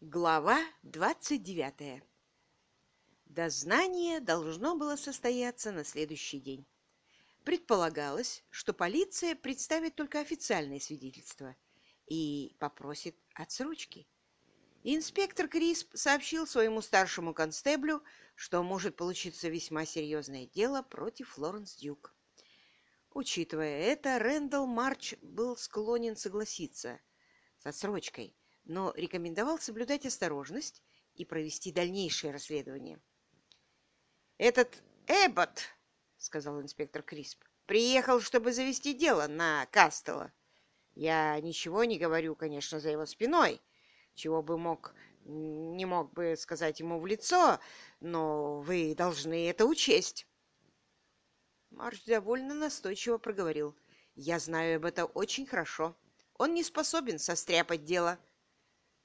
Глава 29. Дознание должно было состояться на следующий день. Предполагалось, что полиция представит только официальное свидетельство и попросит отсрочки. Инспектор Крисп сообщил своему старшему констеблю, что может получиться весьма серьезное дело против Флоренс Дюк. Учитывая это, Рэндалл Марч был склонен согласиться с отсрочкой, но рекомендовал соблюдать осторожность и провести дальнейшее расследование. «Этот Эббот, — сказал инспектор Крисп, — приехал, чтобы завести дело на Кастела. Я ничего не говорю, конечно, за его спиной, чего бы мог не мог бы сказать ему в лицо, но вы должны это учесть. Марш довольно настойчиво проговорил. Я знаю об этом очень хорошо. Он не способен состряпать дело.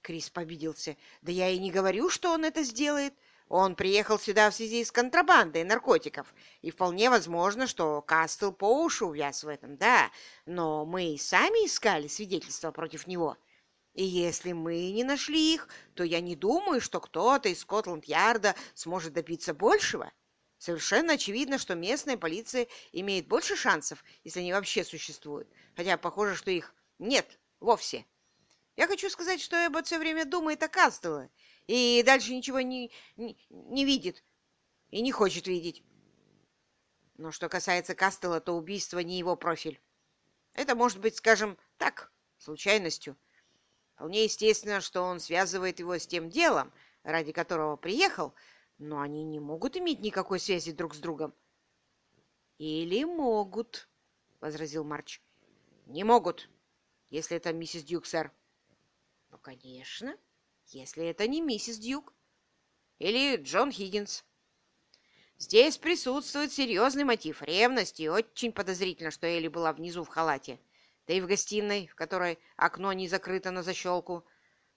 Крис победился. Да я и не говорю, что он это сделает. Он приехал сюда в связи с контрабандой наркотиков, и вполне возможно, что Кастел по уши увяз в этом, да, но мы и сами искали свидетельства против него. И если мы не нашли их, то я не думаю, что кто-то из Скотланд-Ярда сможет добиться большего. Совершенно очевидно, что местная полиция имеет больше шансов, если они вообще существуют, хотя похоже, что их нет вовсе. Я хочу сказать, что Эббот все время думает о Кастеле и дальше ничего не, не, не видит и не хочет видеть. Но что касается Кастела, то убийство не его профиль. Это может быть, скажем так, случайностью. Вполне естественно, что он связывает его с тем делом, ради которого приехал, но они не могут иметь никакой связи друг с другом. Или могут, — возразил Марч. Не могут, если это миссис Дюк, сэр. Ну, конечно, если это не миссис Дюк. Или Джон Хиггинс. Здесь присутствует серьезный мотив ревности, и очень подозрительно, что Элли была внизу в халате да и в гостиной, в которой окно не закрыто на защелку.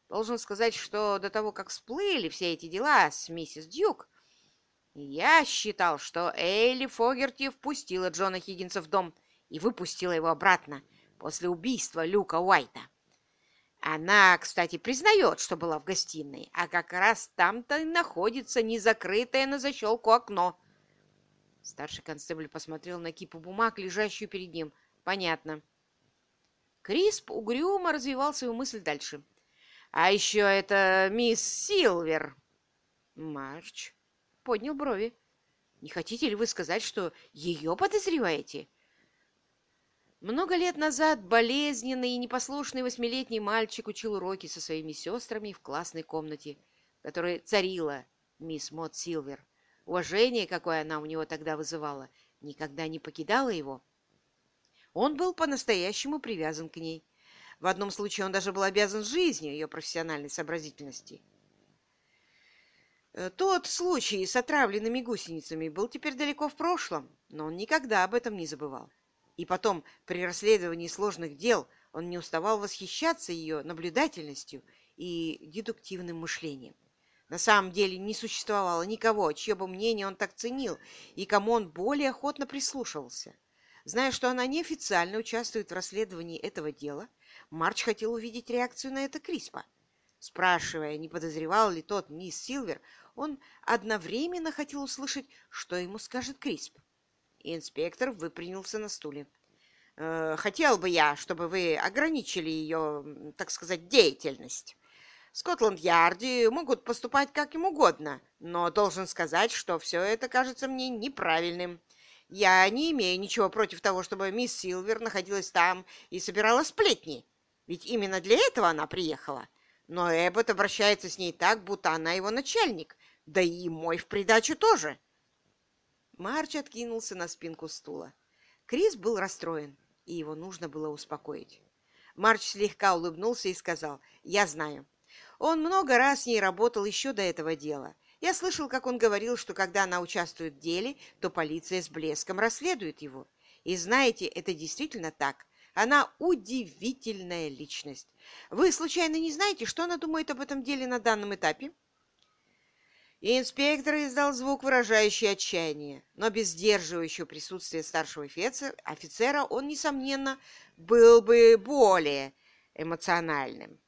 Должен сказать, что до того, как всплыли все эти дела с миссис Дюк, я считал, что Элли Фогерти впустила Джона Хиггинса в дом и выпустила его обратно после убийства Люка Уайта. Она, кстати, признает, что была в гостиной, а как раз там-то и находится незакрытое на защелку окно. Старший констебль посмотрел на кипу бумаг, лежащую перед ним. Понятно. Крисп угрюмо развивал свою мысль дальше. «А еще это мисс Силвер!» Марч поднял брови. «Не хотите ли вы сказать, что ее подозреваете?» Много лет назад болезненный и непослушный восьмилетний мальчик учил уроки со своими сестрами в классной комнате, в которой царила мисс Мот Силвер. Уважение, какое она у него тогда вызывала, никогда не покидало его. Он был по-настоящему привязан к ней. В одном случае он даже был обязан жизнью ее профессиональной сообразительности. Э, тот случай с отравленными гусеницами был теперь далеко в прошлом, но он никогда об этом не забывал. И потом, при расследовании сложных дел, он не уставал восхищаться ее наблюдательностью и дедуктивным мышлением. На самом деле не существовало никого, чье бы мнение он так ценил и кому он более охотно прислушивался. Зная, что она неофициально участвует в расследовании этого дела, Марч хотел увидеть реакцию на это Криспа. Спрашивая, не подозревал ли тот мисс Силвер, он одновременно хотел услышать, что ему скажет Крисп. Инспектор выпрямился на стуле. «Э, «Хотел бы я, чтобы вы ограничили ее, так сказать, деятельность. Скотланд-Ярде могут поступать как им угодно, но должен сказать, что все это кажется мне неправильным. Я не имею ничего против того, чтобы мисс Силвер находилась там и собирала сплетни, ведь именно для этого она приехала. Но Эббот обращается с ней так, будто она его начальник, да и мой в придачу тоже. Марч откинулся на спинку стула. Крис был расстроен, и его нужно было успокоить. Марч слегка улыбнулся и сказал, «Я знаю. Он много раз с ней работал еще до этого дела, я слышал, как он говорил, что когда она участвует в деле, то полиция с блеском расследует его. И знаете, это действительно так. Она удивительная личность. Вы, случайно, не знаете, что она думает об этом деле на данном этапе? Инспектор издал звук, выражающий отчаяние, но без сдерживающего присутствия старшего офицера он, несомненно, был бы более эмоциональным.